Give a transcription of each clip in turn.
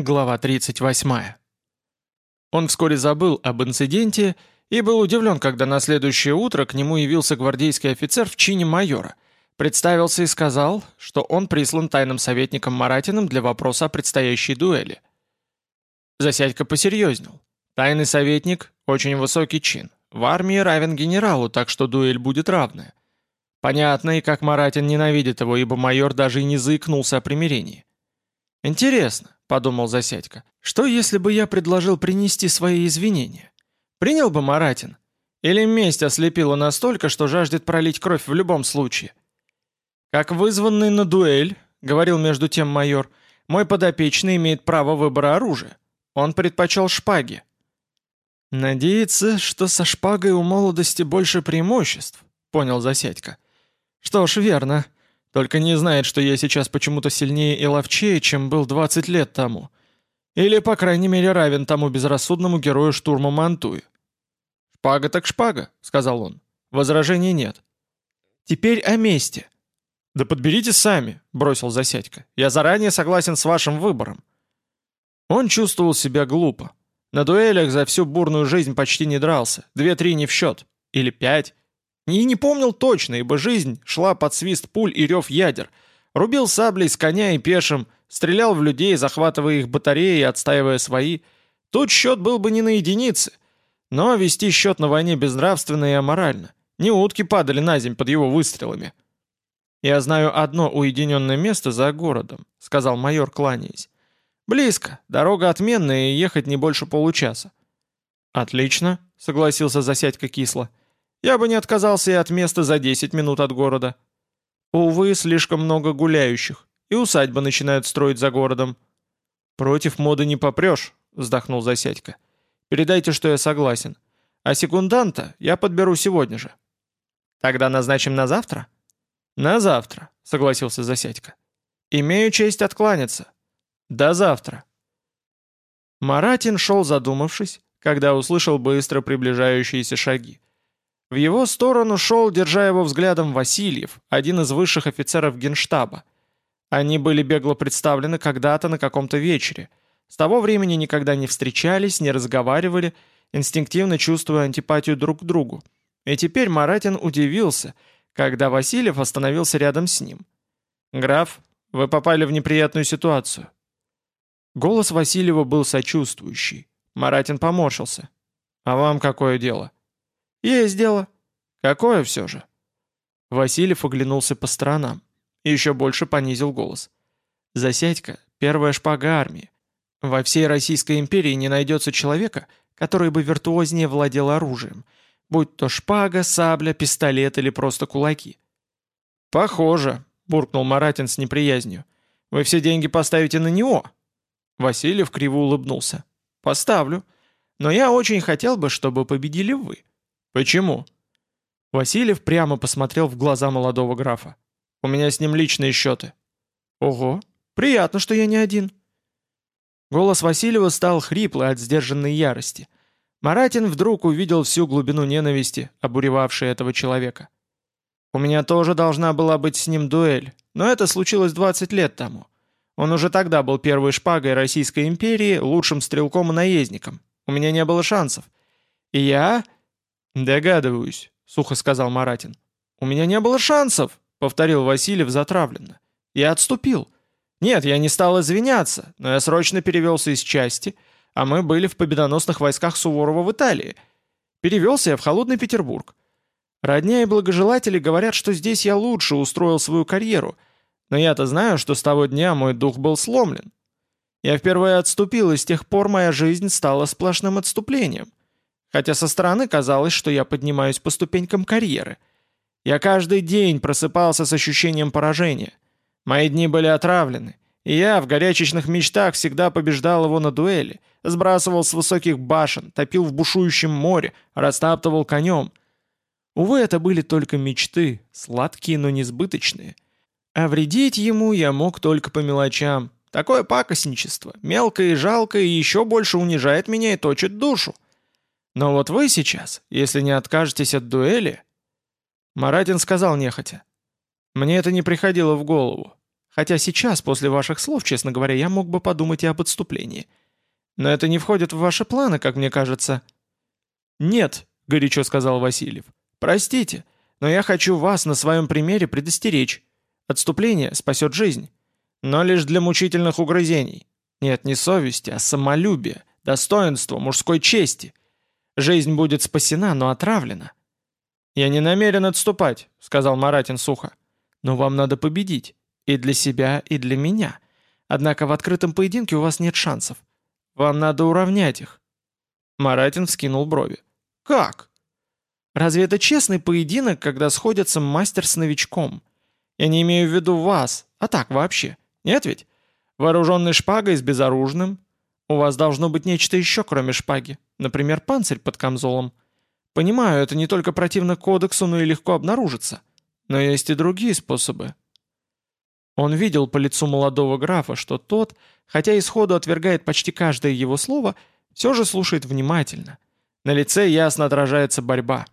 Глава 38. Он вскоре забыл об инциденте и был удивлен, когда на следующее утро к нему явился гвардейский офицер в чине майора, представился и сказал, что он прислан тайным советником Маратиным для вопроса о предстоящей дуэли. Засядька посерьезнел. Тайный советник – очень высокий чин. В армии равен генералу, так что дуэль будет равная. Понятно и как Маратин ненавидит его, ибо майор даже и не заикнулся о примирении. Интересно, — подумал Засядько. «Что, если бы я предложил принести свои извинения? Принял бы Маратин? Или месть ослепила настолько, что жаждет пролить кровь в любом случае?» «Как вызванный на дуэль», — говорил между тем майор, — «мой подопечный имеет право выбора оружия. Он предпочел шпаги». «Надеется, что со шпагой у молодости больше преимуществ», — понял Засядько. «Что ж, верно. Только не знает, что я сейчас почему-то сильнее и ловчее, чем был 20 лет тому. Или, по крайней мере, равен тому безрассудному герою штурма Мантуи. «Шпага так шпага», — сказал он. «Возражений нет». «Теперь о месте». «Да подберите сами», — бросил Засядько. «Я заранее согласен с вашим выбором». Он чувствовал себя глупо. На дуэлях за всю бурную жизнь почти не дрался. Две-три не в счет. Или пять. И не помнил точно, ибо жизнь шла под свист пуль и рев ядер. Рубил саблей с коня и пешим, стрелял в людей, захватывая их батареи и отстаивая свои. Тут счет был бы не на единицы. Но вести счет на войне безнравственно и аморально. Не утки падали на земь под его выстрелами. «Я знаю одно уединенное место за городом», — сказал майор, кланяясь. «Близко, дорога отменная и ехать не больше получаса». «Отлично», — согласился Засядько кисло. Я бы не отказался и от места за 10 минут от города. Увы, слишком много гуляющих, и усадьбы начинают строить за городом. Против моды не попрешь, вздохнул Засядько. Передайте, что я согласен. А секунданта я подберу сегодня же. Тогда назначим на завтра? На завтра, согласился Засядько. Имею честь откланяться. До завтра. Маратин шел задумавшись, когда услышал быстро приближающиеся шаги. В его сторону шел, держа его взглядом, Васильев, один из высших офицеров генштаба. Они были бегло представлены когда-то на каком-то вечере. С того времени никогда не встречались, не разговаривали, инстинктивно чувствуя антипатию друг к другу. И теперь Маратин удивился, когда Васильев остановился рядом с ним. «Граф, вы попали в неприятную ситуацию». Голос Васильева был сочувствующий. Маратин поморщился. «А вам какое дело?» «Есть дело». «Какое все же?» Васильев оглянулся по сторонам и еще больше понизил голос. «Засядька — первая шпага армии. Во всей Российской империи не найдется человека, который бы виртуознее владел оружием, будь то шпага, сабля, пистолет или просто кулаки». «Похоже», — буркнул Маратин с неприязнью. «Вы все деньги поставите на него?» Васильев криво улыбнулся. «Поставлю. Но я очень хотел бы, чтобы победили вы. «Почему?» Васильев прямо посмотрел в глаза молодого графа. «У меня с ним личные счеты». «Ого, приятно, что я не один». Голос Васильева стал хриплый от сдержанной ярости. Маратин вдруг увидел всю глубину ненависти, обуревавшей этого человека. «У меня тоже должна была быть с ним дуэль, но это случилось 20 лет тому. Он уже тогда был первой шпагой Российской империи, лучшим стрелком и наездником. У меня не было шансов. И я «Догадываюсь», — сухо сказал Маратин. «У меня не было шансов», — повторил Васильев затравленно. «Я отступил. Нет, я не стал извиняться, но я срочно перевелся из части, а мы были в победоносных войсках Суворова в Италии. Перевелся я в холодный Петербург. Родня и благожелатели говорят, что здесь я лучше устроил свою карьеру, но я-то знаю, что с того дня мой дух был сломлен. Я впервые отступил, и с тех пор моя жизнь стала сплошным отступлением хотя со стороны казалось, что я поднимаюсь по ступенькам карьеры. Я каждый день просыпался с ощущением поражения. Мои дни были отравлены, и я в горячечных мечтах всегда побеждал его на дуэли, сбрасывал с высоких башен, топил в бушующем море, растаптывал конем. Увы, это были только мечты, сладкие, но несбыточные. А вредить ему я мог только по мелочам. Такое пакостничество, мелкое и жалкое, еще больше унижает меня и точит душу. Но вот вы сейчас, если не откажетесь от дуэли...» Маратин сказал нехотя. «Мне это не приходило в голову. Хотя сейчас, после ваших слов, честно говоря, я мог бы подумать и об отступлении. Но это не входит в ваши планы, как мне кажется». «Нет», — горячо сказал Васильев. «Простите, но я хочу вас на своем примере предостеречь. Отступление спасет жизнь. Но лишь для мучительных угрызений. Нет, не совести, а самолюбия, достоинства, мужской чести. Жизнь будет спасена, но отравлена. «Я не намерен отступать», — сказал Маратин сухо. «Но вам надо победить. И для себя, и для меня. Однако в открытом поединке у вас нет шансов. Вам надо уравнять их». Маратин вскинул брови. «Как?» «Разве это честный поединок, когда сходятся мастер с новичком? Я не имею в виду вас, а так вообще. Нет ведь? Вооруженный шпагой с безоружным. У вас должно быть нечто еще, кроме шпаги. Например, панцирь под камзолом. Понимаю, это не только противно кодексу, но и легко обнаружится. Но есть и другие способы. Он видел по лицу молодого графа, что тот, хотя и сходу отвергает почти каждое его слово, все же слушает внимательно. На лице ясно отражается борьба.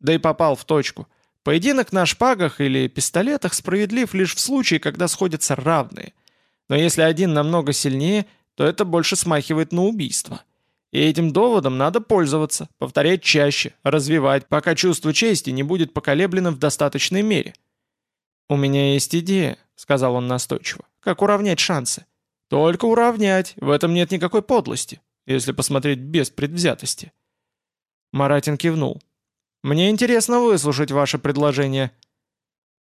Да и попал в точку. Поединок на шпагах или пистолетах справедлив лишь в случае, когда сходятся равные. Но если один намного сильнее, то это больше смахивает на убийство. И этим доводом надо пользоваться, повторять чаще, развивать, пока чувство чести не будет поколеблено в достаточной мере. «У меня есть идея», — сказал он настойчиво, — «как уравнять шансы». «Только уравнять, в этом нет никакой подлости, если посмотреть без предвзятости». Маратин кивнул. Мне интересно выслушать ваше предложение».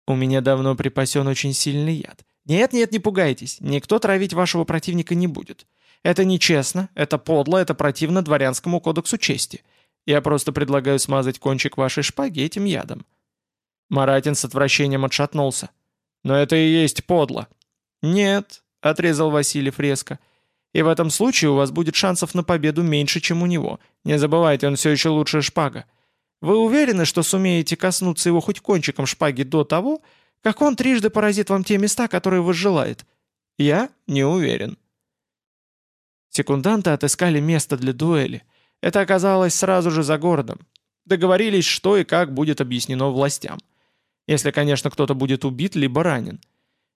«У меня давно припасен очень сильный яд. Нет-нет, не пугайтесь, никто травить вашего противника не будет. Это нечестно, это подло, это противно дворянскому кодексу чести. Я просто предлагаю смазать кончик вашей шпаги этим ядом». Маратин с отвращением отшатнулся. «Но это и есть подло». «Нет», — отрезал Васильев резко, — «и в этом случае у вас будет шансов на победу меньше, чем у него. Не забывайте, он все еще лучшая шпага. Вы уверены, что сумеете коснуться его хоть кончиком шпаги до того, как он трижды поразит вам те места, которые вы желает? Я не уверен. Секунданты отыскали место для дуэли. Это оказалось сразу же за городом. Договорились, что и как будет объяснено властям. Если, конечно, кто-то будет убит либо ранен.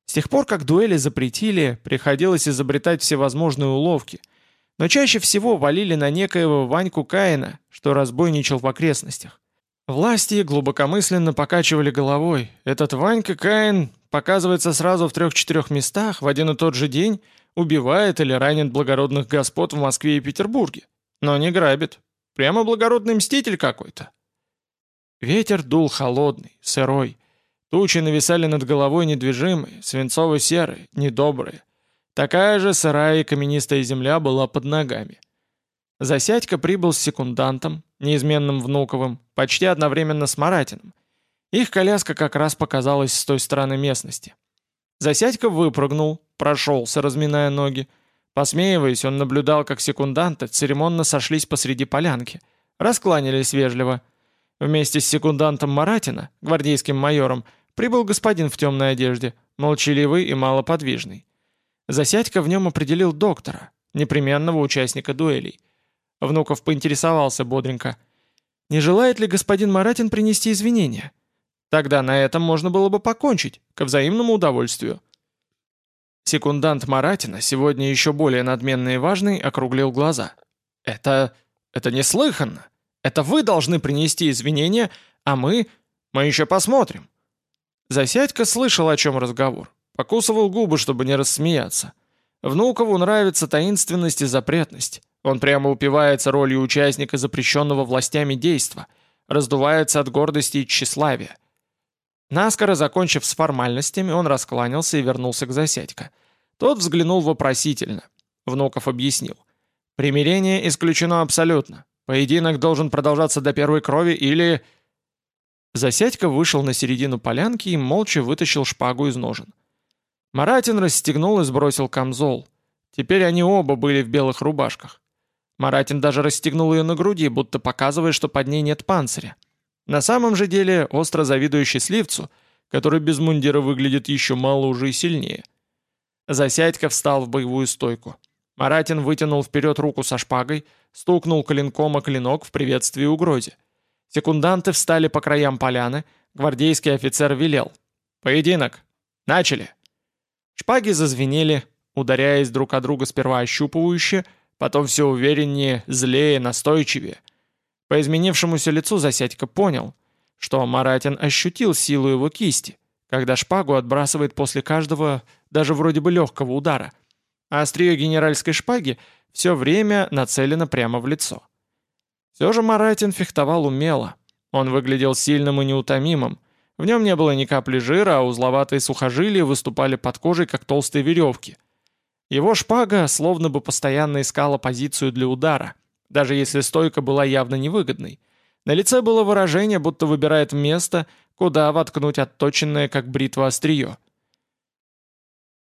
С тех пор, как дуэли запретили, приходилось изобретать всевозможные уловки – но чаще всего валили на некоего Ваньку Каина, что разбойничал в окрестностях. Власти глубокомысленно покачивали головой. Этот Ванька Каин показывается сразу в трех-четырех местах в один и тот же день, убивает или ранит благородных господ в Москве и Петербурге. Но не грабит. Прямо благородный мститель какой-то. Ветер дул холодный, сырой. Тучи нависали над головой недвижимые, свинцово-серые, недобрые. Такая же сырая и каменистая земля была под ногами. Засядько прибыл с секундантом, неизменным Внуковым, почти одновременно с Маратиным. Их коляска как раз показалась с той стороны местности. Засядько выпрыгнул, прошелся, разминая ноги. Посмеиваясь, он наблюдал, как секунданты церемонно сошлись посреди полянки, раскланялись вежливо. Вместе с секундантом Маратина, гвардейским майором, прибыл господин в темной одежде, молчаливый и малоподвижный. Засядько в нем определил доктора, непременного участника дуэлей. Внуков поинтересовался бодренько. «Не желает ли господин Маратин принести извинения? Тогда на этом можно было бы покончить, ко взаимному удовольствию». Секундант Маратина, сегодня еще более надменный и важный, округлил глаза. «Это... это неслыханно! Это вы должны принести извинения, а мы... мы еще посмотрим!» Засядько слышал, о чем разговор. Покусывал губы, чтобы не рассмеяться. Внукову нравится таинственность и запретность. Он прямо упивается ролью участника запрещенного властями действа, раздувается от гордости и тщеславия. Наскоро закончив с формальностями, он раскланялся и вернулся к Засядько. Тот взглянул вопросительно. Внуков объяснил. «Примирение исключено абсолютно. Поединок должен продолжаться до первой крови или...» Засядько вышел на середину полянки и молча вытащил шпагу из ножен. Маратин расстегнул и сбросил камзол. Теперь они оба были в белых рубашках. Маратин даже расстегнул ее на груди, будто показывая, что под ней нет панциря. На самом же деле, остро завидуя счастливцу, который без мундира выглядит еще мало уже и сильнее. Засядько встал в боевую стойку. Маратин вытянул вперед руку со шпагой, стукнул клинком о клинок в приветствии угрозе. Секунданты встали по краям поляны, гвардейский офицер велел. «Поединок! Начали!» Шпаги зазвенели, ударяясь друг о друга сперва ощупывающе, потом все увереннее, злее, настойчивее. По изменившемуся лицу Засядько понял, что Маратин ощутил силу его кисти, когда шпагу отбрасывает после каждого, даже вроде бы легкого удара, а острие генеральской шпаги все время нацелено прямо в лицо. Все же Маратин фехтовал умело. Он выглядел сильным и неутомимым. В нем не было ни капли жира, а узловатые сухожилия выступали под кожей, как толстые веревки. Его шпага словно бы постоянно искала позицию для удара, даже если стойка была явно невыгодной. На лице было выражение, будто выбирает место, куда воткнуть отточенное, как бритва, острие.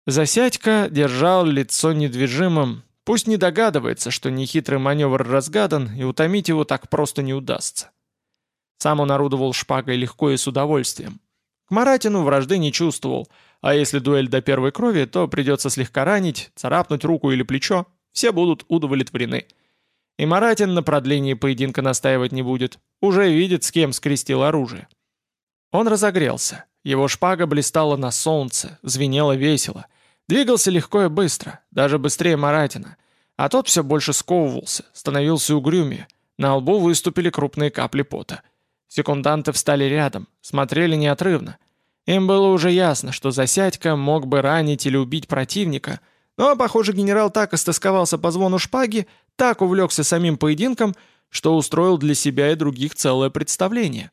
Засядька держал лицо недвижимым, пусть не догадывается, что нехитрый маневр разгадан, и утомить его так просто не удастся. Сам он орудовал шпагой легко и с удовольствием. К Маратину вражды не чувствовал, а если дуэль до первой крови, то придется слегка ранить, царапнуть руку или плечо, все будут удовлетворены. И Маратин на продлении поединка настаивать не будет, уже видит, с кем скрестил оружие. Он разогрелся, его шпага блистала на солнце, звенела весело, двигался легко и быстро, даже быстрее Маратина, а тот все больше сковывался, становился угрюмее, на лбу выступили крупные капли пота. Секунданты встали рядом, смотрели неотрывно. Им было уже ясно, что Засядько мог бы ранить или убить противника, но, похоже, генерал так истосковался по звону шпаги, так увлекся самим поединком, что устроил для себя и других целое представление.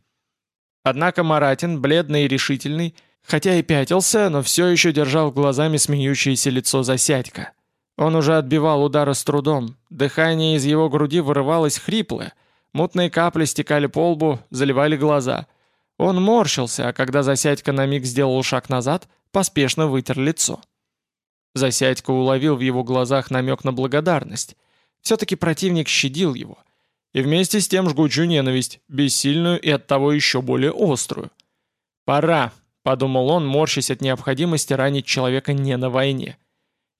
Однако Маратин, бледный и решительный, хотя и пятился, но все еще держал глазами смеющееся лицо Засядька. Он уже отбивал удары с трудом, дыхание из его груди вырывалось хриплое — Мутные капли стекали по лбу, заливали глаза. Он морщился, а когда Засядько на миг сделал шаг назад, поспешно вытер лицо. Засядько уловил в его глазах намек на благодарность. Все-таки противник щадил его. И вместе с тем жгучую ненависть, бессильную и оттого еще более острую. «Пора», — подумал он, морщась от необходимости ранить человека не на войне.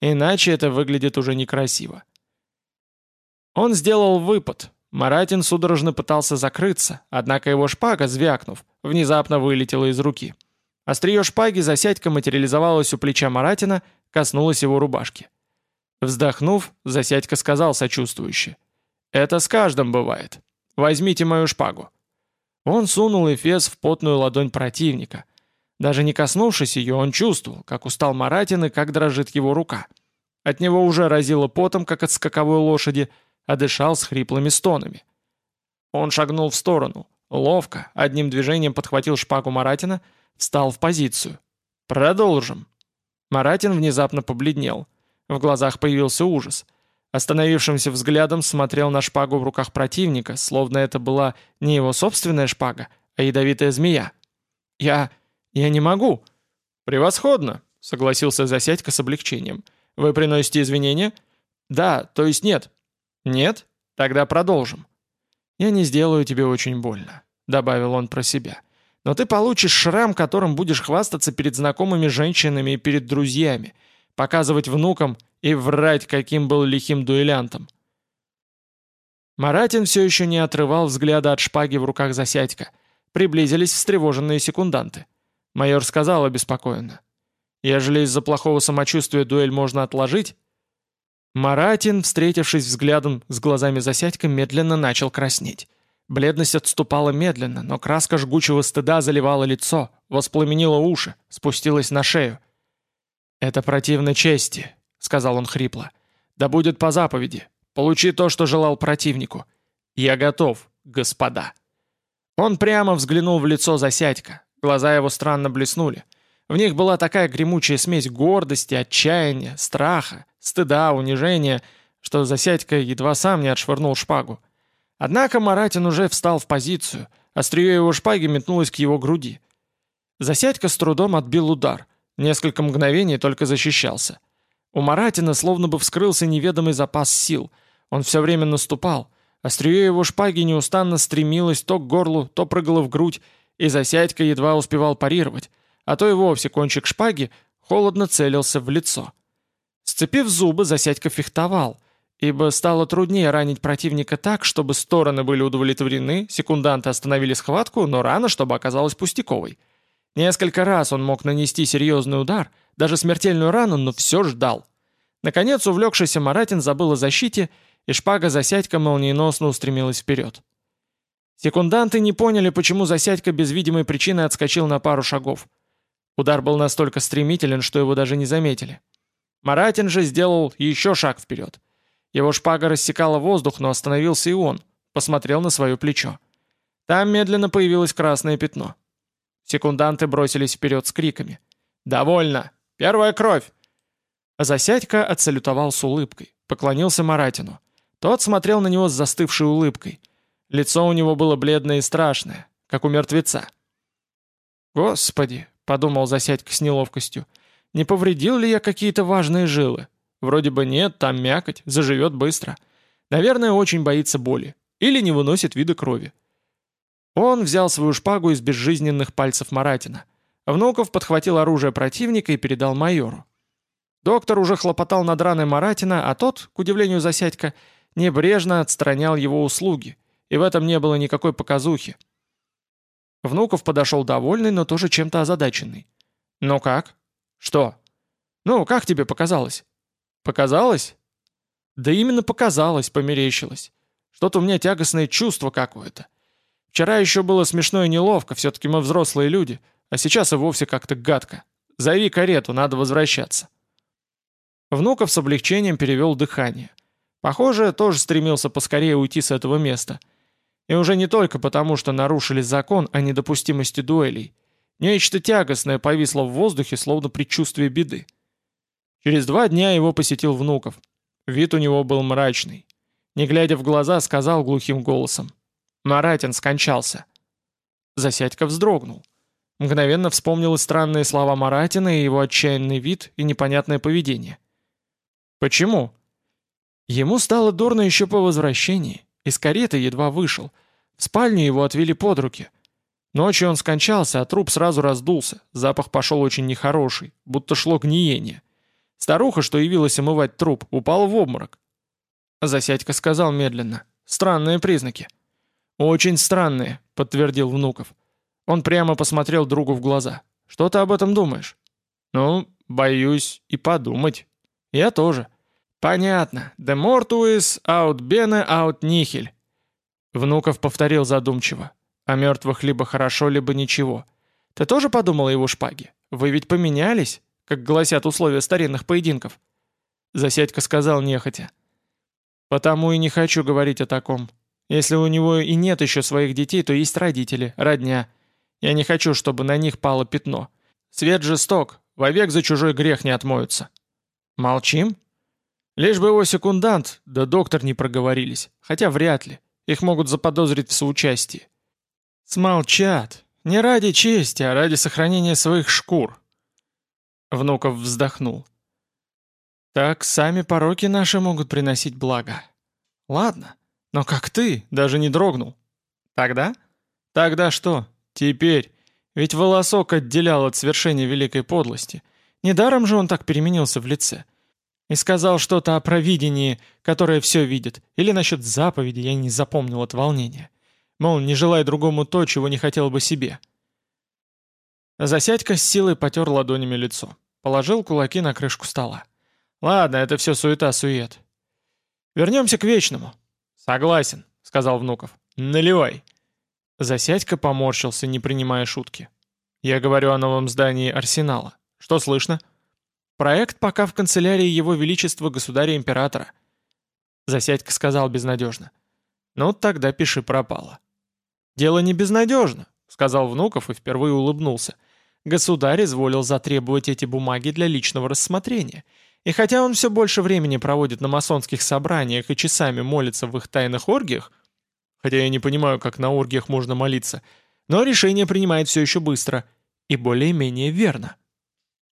Иначе это выглядит уже некрасиво. Он сделал выпад, Маратин судорожно пытался закрыться, однако его шпага, звякнув, внезапно вылетела из руки. Острие шпаги Засядька материализовалось у плеча Маратина, коснулось его рубашки. Вздохнув, Засядька сказал сочувствующе. «Это с каждым бывает. Возьмите мою шпагу». Он сунул эфес в потную ладонь противника. Даже не коснувшись ее, он чувствовал, как устал Маратин и как дрожит его рука. От него уже разило потом, как от скаковой лошади, а дышал с хриплыми стонами. Он шагнул в сторону, ловко, одним движением подхватил шпагу Маратина, встал в позицию. «Продолжим». Маратин внезапно побледнел. В глазах появился ужас. Остановившимся взглядом смотрел на шпагу в руках противника, словно это была не его собственная шпага, а ядовитая змея. «Я... я не могу». «Превосходно», — согласился Засядько с облегчением. «Вы приносите извинения?» «Да, то есть нет, «Нет? Тогда продолжим». «Я не сделаю тебе очень больно», — добавил он про себя. «Но ты получишь шрам, которым будешь хвастаться перед знакомыми женщинами и перед друзьями, показывать внукам и врать, каким был лихим дуэлянтом». Маратин все еще не отрывал взгляда от шпаги в руках Засядька. Приблизились встревоженные секунданты. Майор сказал обеспокоенно. «Ежели из-за плохого самочувствия дуэль можно отложить, Маратин, встретившись взглядом с глазами Засядька, медленно начал краснеть. Бледность отступала медленно, но краска жгучего стыда заливала лицо, воспламенила уши, спустилась на шею. «Это противно чести», — сказал он хрипло. «Да будет по заповеди. Получи то, что желал противнику. Я готов, господа». Он прямо взглянул в лицо Засядька. Глаза его странно блеснули. В них была такая гремучая смесь гордости, отчаяния, страха, стыда, унижения, что Засядько едва сам не отшвырнул шпагу. Однако Маратин уже встал в позицию, острие его шпаги метнулось к его груди. Засядько с трудом отбил удар, несколько мгновений только защищался. У Маратина словно бы вскрылся неведомый запас сил, он все время наступал, острие его шпаги неустанно стремилось то к горлу, то прыгало в грудь, и Засядько едва успевал парировать, а то и вовсе кончик шпаги холодно целился в лицо. Сцепив зубы, Засядько фехтовал, ибо стало труднее ранить противника так, чтобы стороны были удовлетворены, секунданты остановили схватку, но рано, чтобы оказалась пустяковой. Несколько раз он мог нанести серьезный удар, даже смертельную рану, но все ждал. Наконец, увлекшийся Маратин забыл о защите, и шпага Засядька молниеносно устремилась вперед. Секунданты не поняли, почему Засядька без видимой причины отскочил на пару шагов. Удар был настолько стремителен, что его даже не заметили. Маратин же сделал еще шаг вперед. Его шпага рассекала воздух, но остановился и он, посмотрел на свое плечо. Там медленно появилось красное пятно. Секунданты бросились вперед с криками. «Довольно! Первая кровь!» А отсалютовал с улыбкой, поклонился Маратину. Тот смотрел на него с застывшей улыбкой. Лицо у него было бледное и страшное, как у мертвеца. «Господи!» — подумал Засядька с неловкостью. «Не повредил ли я какие-то важные жилы? Вроде бы нет, там мякоть, заживет быстро. Наверное, очень боится боли. Или не выносит вида крови. Он взял свою шпагу из безжизненных пальцев Маратина. Внуков подхватил оружие противника и передал майору. Доктор уже хлопотал над раной Маратина, а тот, к удивлению Засядька, небрежно отстранял его услуги, и в этом не было никакой показухи. Внуков подошел довольный, но тоже чем-то озадаченный. «Ну как? Что? Ну, как тебе показалось?» «Показалось?» «Да именно показалось, померещилось. Что-то у меня тягостное чувство какое-то. Вчера еще было смешно и неловко, все-таки мы взрослые люди, а сейчас и вовсе как-то гадко. Зови карету, надо возвращаться». Внуков с облегчением перевел дыхание. Похоже, тоже стремился поскорее уйти с этого места. И уже не только потому, что нарушили закон о недопустимости дуэлей. Нечто тягостное повисло в воздухе, словно предчувствие беды. Через два дня его посетил Внуков. Вид у него был мрачный. Не глядя в глаза, сказал глухим голосом. «Маратин скончался». Засядька вздрогнул. Мгновенно вспомнилось странные слова Маратина и его отчаянный вид и непонятное поведение. «Почему?» Ему стало дурно еще по возвращении. Из кареты едва вышел. В спальню его отвели под руки. Ночью он скончался, а труп сразу раздулся. Запах пошел очень нехороший, будто шло гниение. Старуха, что явилась омывать труп, упала в обморок. Засядька сказал медленно. «Странные признаки». «Очень странные», — подтвердил Внуков. Он прямо посмотрел другу в глаза. «Что ты об этом думаешь?» «Ну, боюсь и подумать». «Я тоже». «Понятно. De mortuis aut bene aut nihil». Внуков повторил задумчиво. «О мертвых либо хорошо, либо ничего. Ты тоже подумал о его шпаге? Вы ведь поменялись, как гласят условия старинных поединков?» Засядька сказал нехотя. Потому и не хочу говорить о таком. Если у него и нет еще своих детей, то есть родители, родня. Я не хочу, чтобы на них пало пятно. Свет жесток, вовек за чужой грех не отмоются. Молчим? Лишь бы его секундант, да доктор не проговорились. Хотя вряд ли. Их могут заподозрить в соучастии. Смолчат. Не ради чести, а ради сохранения своих шкур. Внуков вздохнул. Так сами пороки наши могут приносить благо. Ладно, но как ты, даже не дрогнул. Тогда? Тогда что? Теперь. Ведь волосок отделял от свершения великой подлости. Недаром же он так переменился в лице. И сказал что-то о провидении, которое все видит. Или насчет заповеди, я не запомнил от волнения. Мол, не желая другому то, чего не хотел бы себе. Засядька с силой потер ладонями лицо. Положил кулаки на крышку стола. Ладно, это все суета-сует. Вернемся к вечному. Согласен, сказал Внуков. Наливай. Засядька поморщился, не принимая шутки. Я говорю о новом здании Арсенала. Что слышно? Проект пока в канцелярии Его Величества Государя-Императора. Засядька сказал безнадежно. Ну, тогда пиши пропало. Дело не безнадежно, сказал Внуков и впервые улыбнулся. Государь изволил затребовать эти бумаги для личного рассмотрения — и хотя он все больше времени проводит на масонских собраниях и часами молится в их тайных оргиях, хотя я не понимаю, как на оргиях можно молиться, но решение принимает все еще быстро и более-менее верно.